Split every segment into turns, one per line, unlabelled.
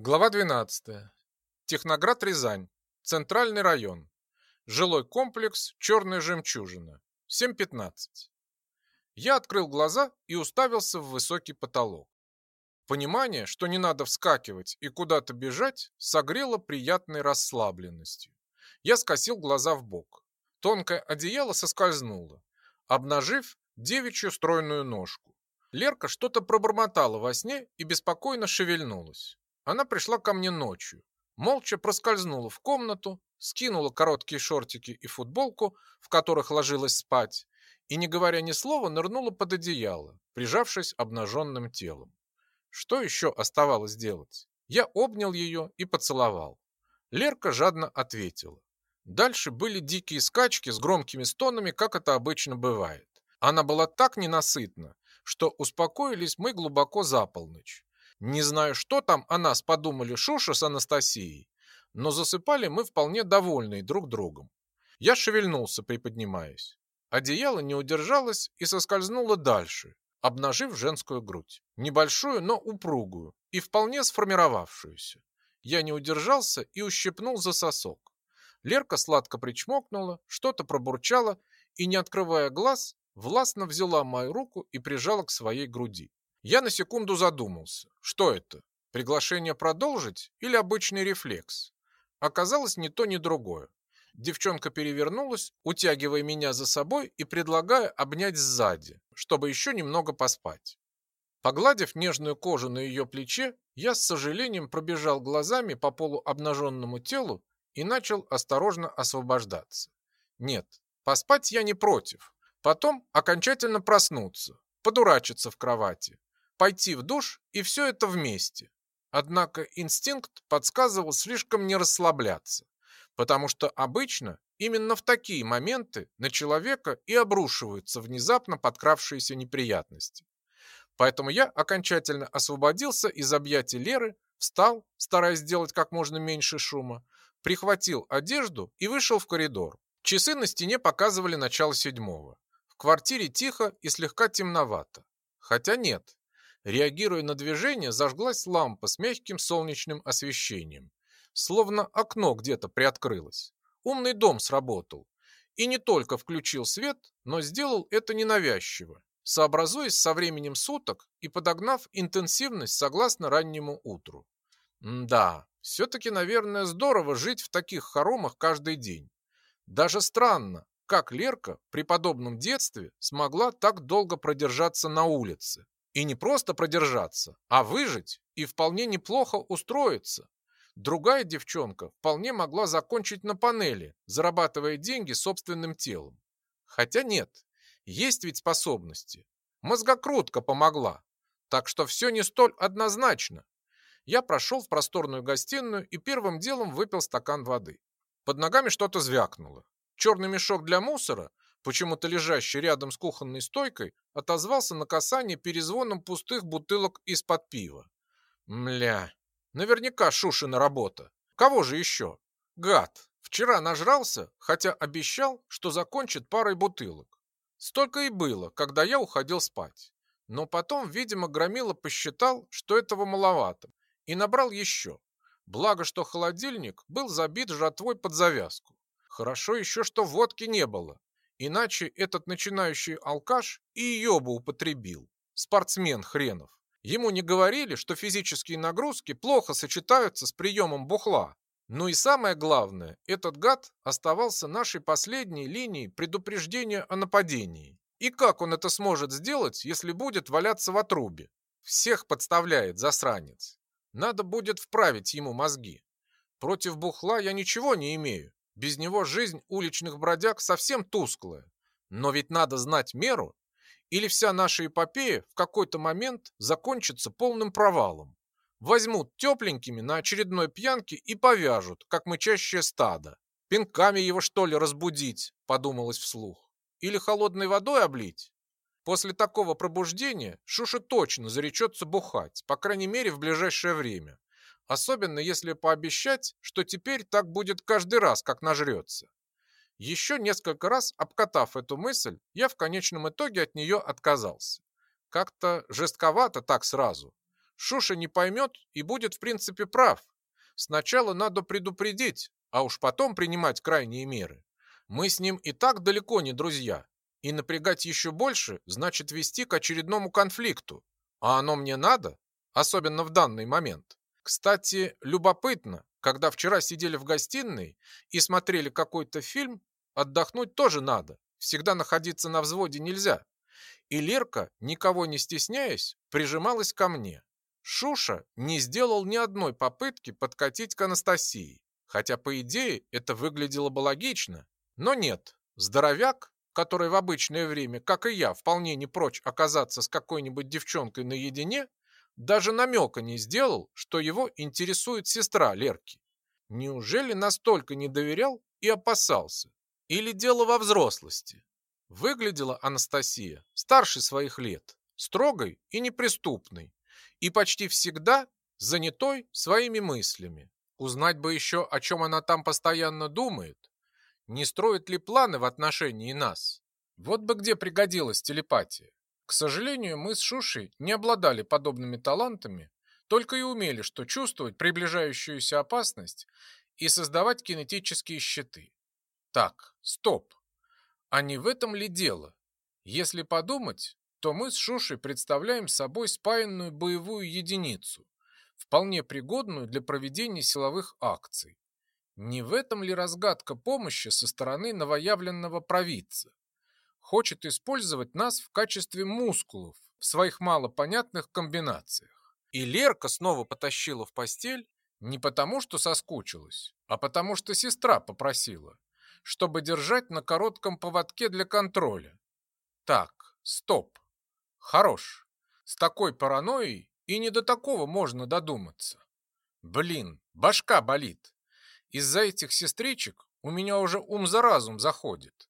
Глава 12. Техноград Рязань. Центральный район. Жилой комплекс «Черная жемчужина». 7.15. Я открыл глаза и уставился в высокий потолок. Понимание, что не надо вскакивать и куда-то бежать, согрело приятной расслабленностью. Я скосил глаза в бок. Тонкое одеяло соскользнуло, обнажив девичью стройную ножку. Лерка что-то пробормотала во сне и беспокойно шевельнулась. Она пришла ко мне ночью, молча проскользнула в комнату, скинула короткие шортики и футболку, в которых ложилась спать, и, не говоря ни слова, нырнула под одеяло, прижавшись обнаженным телом. Что еще оставалось делать? Я обнял ее и поцеловал. Лерка жадно ответила. Дальше были дикие скачки с громкими стонами, как это обычно бывает. Она была так ненасытна, что успокоились мы глубоко за полночь. Не знаю, что там о нас подумали Шуша с Анастасией, но засыпали мы вполне довольные друг другом. Я шевельнулся, приподнимаясь. Одеяло не удержалось и соскользнуло дальше, обнажив женскую грудь. Небольшую, но упругую и вполне сформировавшуюся. Я не удержался и ущипнул за сосок. Лерка сладко причмокнула, что-то пробурчала и, не открывая глаз, властно взяла мою руку и прижала к своей груди. Я на секунду задумался. Что это? Приглашение продолжить или обычный рефлекс? Оказалось ни то, ни другое. Девчонка перевернулась, утягивая меня за собой и предлагая обнять сзади, чтобы еще немного поспать. Погладив нежную кожу на ее плече, я с сожалением пробежал глазами по полуобнаженному телу и начал осторожно освобождаться. Нет, поспать я не против. Потом окончательно проснуться, подурачиться в кровати, пойти в душ и все это вместе. Однако инстинкт подсказывал слишком не расслабляться, потому что обычно именно в такие моменты на человека и обрушиваются внезапно подкравшиеся неприятности. Поэтому я окончательно освободился из объятий Леры, встал, стараясь сделать как можно меньше шума, прихватил одежду и вышел в коридор. Часы на стене показывали начало седьмого. В квартире тихо и слегка темновато. Хотя нет, Реагируя на движение, зажглась лампа с мягким солнечным освещением. Словно окно где-то приоткрылось. Умный дом сработал. И не только включил свет, но сделал это ненавязчиво, сообразуясь со временем суток и подогнав интенсивность согласно раннему утру. Да, все-таки, наверное, здорово жить в таких хоромах каждый день. Даже странно, как Лерка при подобном детстве смогла так долго продержаться на улице. И не просто продержаться, а выжить и вполне неплохо устроиться. Другая девчонка вполне могла закончить на панели, зарабатывая деньги собственным телом. Хотя нет, есть ведь способности. Мозгокрутка помогла. Так что все не столь однозначно. Я прошел в просторную гостиную и первым делом выпил стакан воды. Под ногами что-то звякнуло. Черный мешок для мусора почему-то лежащий рядом с кухонной стойкой, отозвался на касание перезвоном пустых бутылок из-под пива. Мля, наверняка Шушина работа. Кого же еще? Гад, вчера нажрался, хотя обещал, что закончит парой бутылок. Столько и было, когда я уходил спать. Но потом, видимо, Громила посчитал, что этого маловато, и набрал еще. Благо, что холодильник был забит жратвой под завязку. Хорошо еще, что водки не было, Иначе этот начинающий алкаш и ее бы употребил. Спортсмен хренов. Ему не говорили, что физические нагрузки плохо сочетаются с приемом бухла. Ну и самое главное, этот гад оставался нашей последней линией предупреждения о нападении. И как он это сможет сделать, если будет валяться в отрубе? Всех подставляет засранец. Надо будет вправить ему мозги. Против бухла я ничего не имею. Без него жизнь уличных бродяг совсем тусклая. Но ведь надо знать меру, или вся наша эпопея в какой-то момент закончится полным провалом. Возьмут тепленькими на очередной пьянке и повяжут, как мычащее стадо. Пинками его, что ли, разбудить, подумалось вслух. Или холодной водой облить? После такого пробуждения Шуша точно заречется бухать, по крайней мере, в ближайшее время. Особенно если пообещать, что теперь так будет каждый раз, как нажрется. Еще несколько раз обкатав эту мысль, я в конечном итоге от нее отказался. Как-то жестковато так сразу. Шуша не поймет и будет в принципе прав. Сначала надо предупредить, а уж потом принимать крайние меры. Мы с ним и так далеко не друзья. И напрягать еще больше значит вести к очередному конфликту. А оно мне надо, особенно в данный момент. Кстати, любопытно, когда вчера сидели в гостиной и смотрели какой-то фильм, отдохнуть тоже надо. Всегда находиться на взводе нельзя. И Лерка, никого не стесняясь, прижималась ко мне. Шуша не сделал ни одной попытки подкатить к Анастасии, хотя, по идее, это выглядело бы логично. Но нет, здоровяк, который в обычное время, как и я, вполне не прочь оказаться с какой-нибудь девчонкой наедине, даже намека не сделал, что его интересует сестра Лерки. Неужели настолько не доверял и опасался? Или дело во взрослости? Выглядела Анастасия старше своих лет, строгой и неприступной, и почти всегда занятой своими мыслями. Узнать бы еще, о чем она там постоянно думает. Не строит ли планы в отношении нас? Вот бы где пригодилась телепатия. К сожалению, мы с Шушей не обладали подобными талантами, только и умели, что чувствовать приближающуюся опасность и создавать кинетические щиты. Так, стоп. А не в этом ли дело? Если подумать, то мы с Шушей представляем собой спаянную боевую единицу, вполне пригодную для проведения силовых акций. Не в этом ли разгадка помощи со стороны новоявленного провидца? Хочет использовать нас в качестве мускулов в своих малопонятных комбинациях. И Лерка снова потащила в постель не потому, что соскучилась, а потому, что сестра попросила, чтобы держать на коротком поводке для контроля. Так, стоп. Хорош. С такой паранойей и не до такого можно додуматься. Блин, башка болит. Из-за этих сестричек у меня уже ум за разум заходит.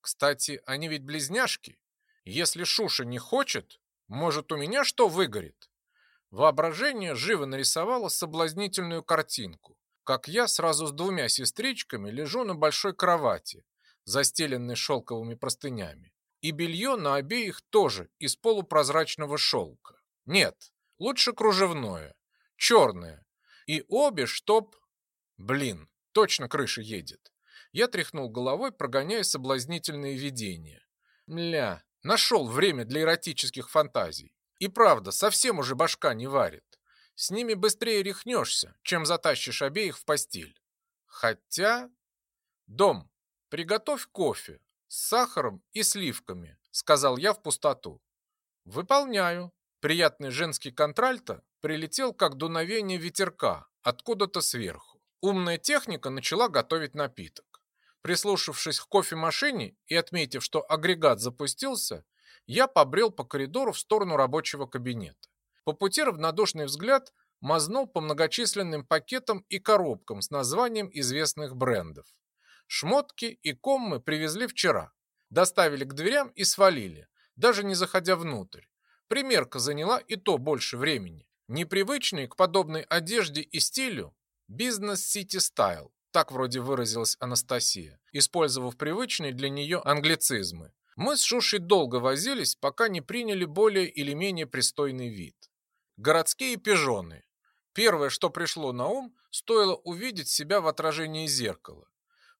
Кстати, они ведь близняшки. Если Шуша не хочет, может, у меня что выгорит? Воображение живо нарисовало соблазнительную картинку, как я сразу с двумя сестричками лежу на большой кровати, застеленной шелковыми простынями. И белье на обеих тоже из полупрозрачного шелка. Нет, лучше кружевное, черное. И обе, чтоб... Блин, точно крыша едет. Я тряхнул головой, прогоняя соблазнительные видения. Мля, нашел время для эротических фантазий. И правда, совсем уже башка не варит. С ними быстрее рехнешься, чем затащишь обеих в постель. Хотя... Дом, приготовь кофе, с сахаром и сливками», — сказал я в пустоту. «Выполняю». Приятный женский контральто прилетел, как дуновение ветерка, откуда-то сверху. Умная техника начала готовить напиток. Прислушавшись к кофемашине и отметив, что агрегат запустился, я побрел по коридору в сторону рабочего кабинета. По пути равнодушный взгляд мазнул по многочисленным пакетам и коробкам с названием известных брендов. Шмотки и коммы привезли вчера. Доставили к дверям и свалили, даже не заходя внутрь. Примерка заняла и то больше времени. Непривычный к подобной одежде и стилю business city style, так вроде выразилась Анастасия, использовав привычные для нее англицизмы. Мы с Шушей долго возились, пока не приняли более или менее пристойный вид. Городские пижоны. Первое, что пришло на ум, стоило увидеть себя в отражении зеркала.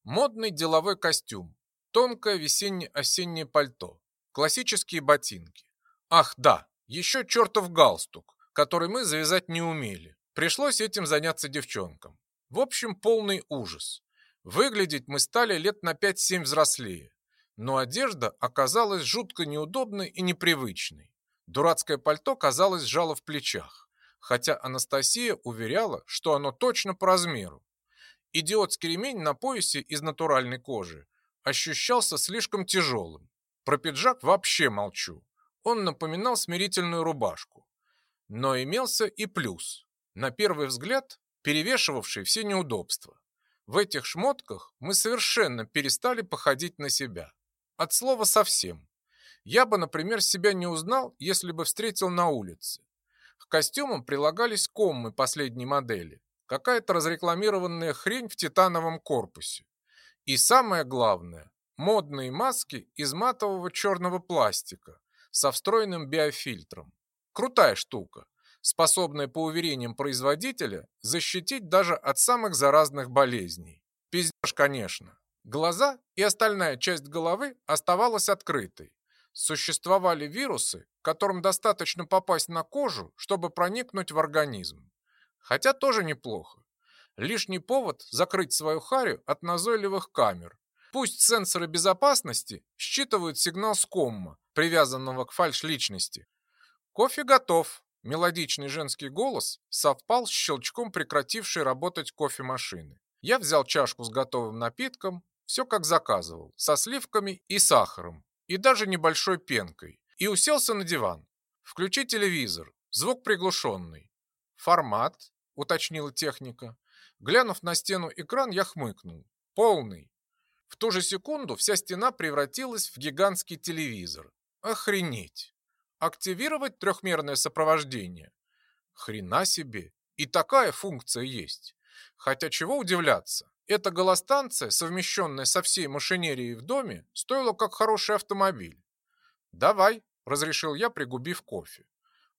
Модный деловой костюм, тонкое весенне-осеннее пальто, классические ботинки. Ах, да, еще чертов галстук, который мы завязать не умели. Пришлось этим заняться девчонкам. В общем, полный ужас. Выглядеть мы стали лет на 5-7 взрослее. Но одежда оказалась жутко неудобной и непривычной. Дурацкое пальто казалось жало в плечах, хотя Анастасия уверяла, что оно точно по размеру. Идиотский ремень на поясе из натуральной кожи ощущался слишком тяжелым. Про пиджак вообще молчу. Он напоминал смирительную рубашку. Но имелся и плюс, на первый взгляд перевешивавший все неудобства. В этих шмотках мы совершенно перестали походить на себя. От слова совсем. Я бы, например, себя не узнал, если бы встретил на улице. К костюмам прилагались коммы последней модели, какая-то разрекламированная хрень в титановом корпусе. И самое главное, модные маски из матового черного пластика со встроенным биофильтром. Крутая штука. Способное, по уверениям производителя, защитить даже от самых заразных болезней. Пиздеж, конечно. Глаза и остальная часть головы оставалась открытой. Существовали вирусы, которым достаточно попасть на кожу, чтобы проникнуть в организм. Хотя тоже неплохо. Лишний повод закрыть свою харю от назойливых камер. Пусть сенсоры безопасности считывают сигнал с комма, привязанного к фальш-личности. Кофе готов. Мелодичный женский голос совпал с щелчком прекратившей работать кофемашины. Я взял чашку с готовым напитком, все как заказывал, со сливками и сахаром, и даже небольшой пенкой, и уселся на диван. Включи телевизор, звук приглушенный. Формат, уточнила техника. Глянув на стену экран, я хмыкнул. Полный. В ту же секунду вся стена превратилась в гигантский телевизор. Охренеть! Активировать трехмерное сопровождение? Хрена себе! И такая функция есть. Хотя чего удивляться? Эта голостанция, совмещенная со всей машинерией в доме, стоила как хороший автомобиль. «Давай», — разрешил я, пригубив кофе.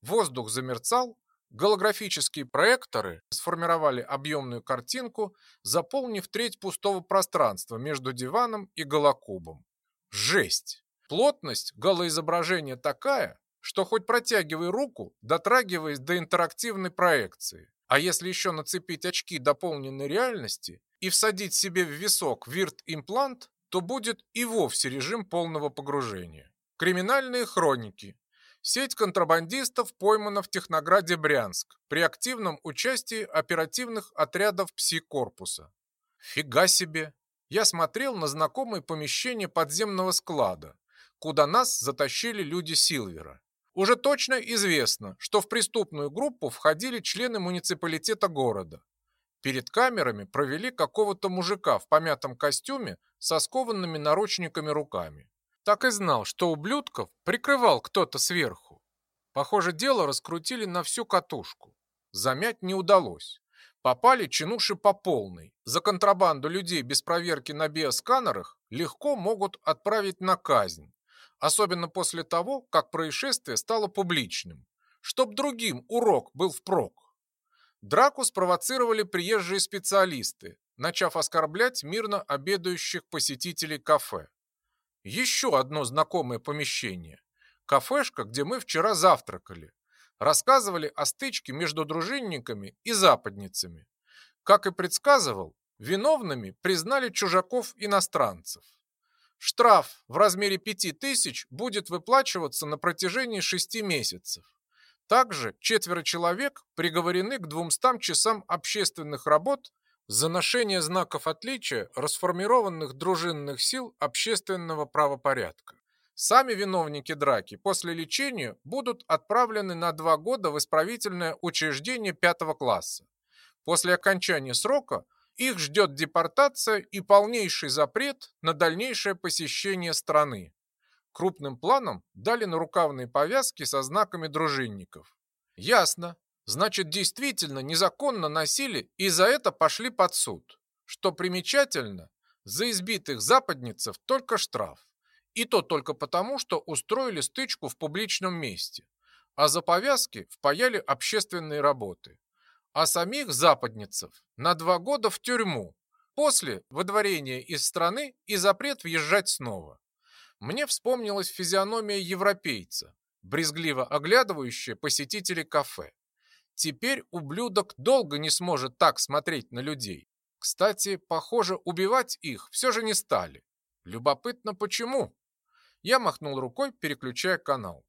Воздух замерцал, голографические проекторы сформировали объемную картинку, заполнив треть пустого пространства между диваном и голокубом. Жесть! Плотность голоизображения такая, что хоть протягивай руку, дотрагиваясь до интерактивной проекции. А если еще нацепить очки дополненной реальности и всадить себе в висок вирт-имплант, то будет и вовсе режим полного погружения. Криминальные хроники. Сеть контрабандистов поймана в Технограде Брянск при активном участии оперативных отрядов пси-корпуса. Фига себе! Я смотрел на знакомое помещение подземного склада, куда нас затащили люди Силвера. Уже точно известно, что в преступную группу входили члены муниципалитета города. Перед камерами провели какого-то мужика в помятом костюме со скованными наручниками руками. Так и знал, что ублюдков прикрывал кто-то сверху. Похоже, дело раскрутили на всю катушку. Замять не удалось. Попали чинуши по полной. За контрабанду людей без проверки на биосканерах легко могут отправить на казнь особенно после того, как происшествие стало публичным, чтоб другим урок был впрок. Драку спровоцировали приезжие специалисты, начав оскорблять мирно обедающих посетителей кафе. Еще одно знакомое помещение. Кафешка, где мы вчера завтракали. Рассказывали о стычке между дружинниками и западницами. Как и предсказывал, виновными признали чужаков-иностранцев. Штраф в размере 5000 будет выплачиваться на протяжении 6 месяцев. Также четверо человек приговорены к 200 часам общественных работ за ношение знаков отличия расформированных дружинных сил общественного правопорядка. Сами виновники драки после лечения будут отправлены на два года в исправительное учреждение пятого класса. После окончания срока – их ждет депортация и полнейший запрет на дальнейшее посещение страны. Крупным планом дали нарукавные повязки со знаками дружинников. Ясно. Значит, действительно незаконно носили и за это пошли под суд. Что примечательно, за избитых западницев только штраф. И то только потому, что устроили стычку в публичном месте. А за повязки впаяли общественные работы а самих западницев на два года в тюрьму, после выдворения из страны и запрет въезжать снова. Мне вспомнилась физиономия европейца, брезгливо оглядывающая посетителей кафе. Теперь ублюдок долго не сможет так смотреть на людей. Кстати, похоже, убивать их все же не стали. Любопытно, почему? Я махнул рукой, переключая канал.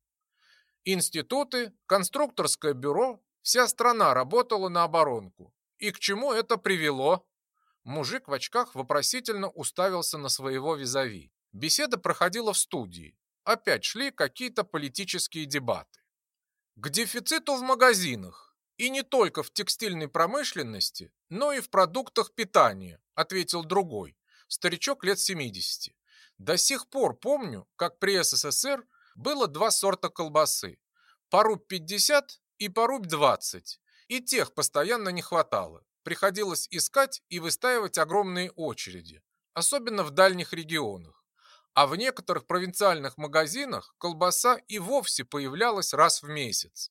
Институты, конструкторское бюро, Вся страна работала на оборонку. И к чему это привело? Мужик в очках вопросительно уставился на своего визави. Беседа проходила в студии. Опять шли какие-то политические дебаты. К дефициту в магазинах. И не только в текстильной промышленности, но и в продуктах питания, ответил другой, старичок лет 70. До сих пор помню, как при СССР было два сорта колбасы. Пару 50 и порубь 20. И тех постоянно не хватало. Приходилось искать и выстаивать огромные очереди, особенно в дальних регионах. А в некоторых провинциальных магазинах колбаса и вовсе появлялась раз в месяц.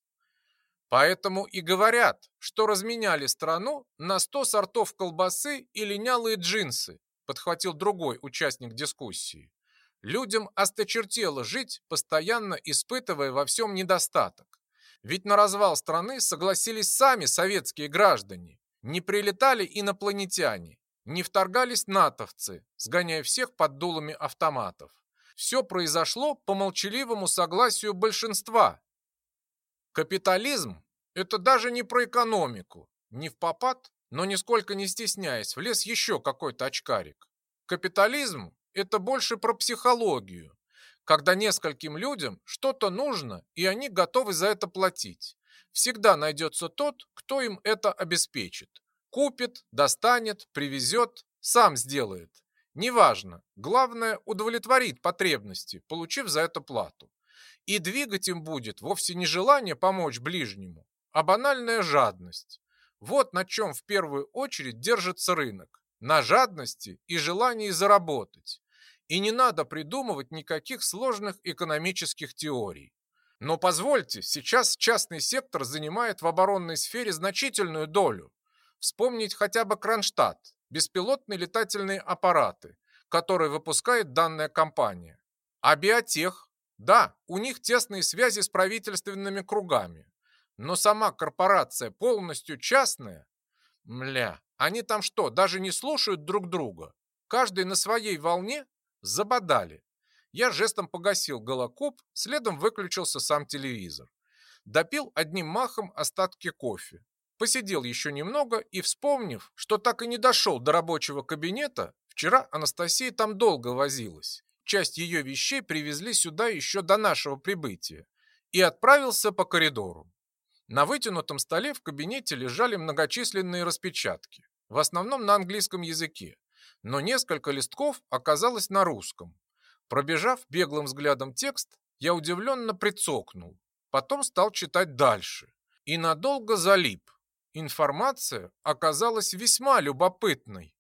Поэтому и говорят, что разменяли страну на 100 сортов колбасы и линялые джинсы, подхватил другой участник дискуссии. Людям осточертело жить, постоянно испытывая во всем недостаток. Ведь на развал страны согласились сами советские граждане. Не прилетали инопланетяне, не вторгались натовцы, сгоняя всех под дулами автоматов. Все произошло по молчаливому согласию большинства. Капитализм – это даже не про экономику. Не в попад, но нисколько не стесняясь, влез еще какой-то очкарик. Капитализм – это больше про психологию, когда нескольким людям что-то нужно, и они готовы за это платить. Всегда найдется тот, кто им это обеспечит. Купит, достанет, привезет, сам сделает. Неважно, главное удовлетворит потребности, получив за это плату. И двигать им будет вовсе не желание помочь ближнему, а банальная жадность. Вот на чем в первую очередь держится рынок. На жадности и желании заработать. И не надо придумывать никаких сложных экономических теорий. Но позвольте, сейчас частный сектор занимает в оборонной сфере значительную долю. Вспомнить хотя бы Кронштадт, беспилотные летательные аппараты, которые выпускает данная компания. А биотех? Да, у них тесные связи с правительственными кругами. Но сама корпорация полностью частная. Мля, они там что, даже не слушают друг друга? Каждый на своей волне? Забодали. Я жестом погасил голокоп, следом выключился сам телевизор. Допил одним махом остатки кофе. Посидел еще немного и, вспомнив, что так и не дошел до рабочего кабинета, вчера Анастасия там долго возилась. Часть ее вещей привезли сюда еще до нашего прибытия. И отправился по коридору. На вытянутом столе в кабинете лежали многочисленные распечатки, в основном на английском языке, но несколько листков оказалось на русском. Пробежав беглым взглядом текст, я удивленно прицокнул, потом стал читать дальше и надолго залип. Информация оказалась весьма любопытной.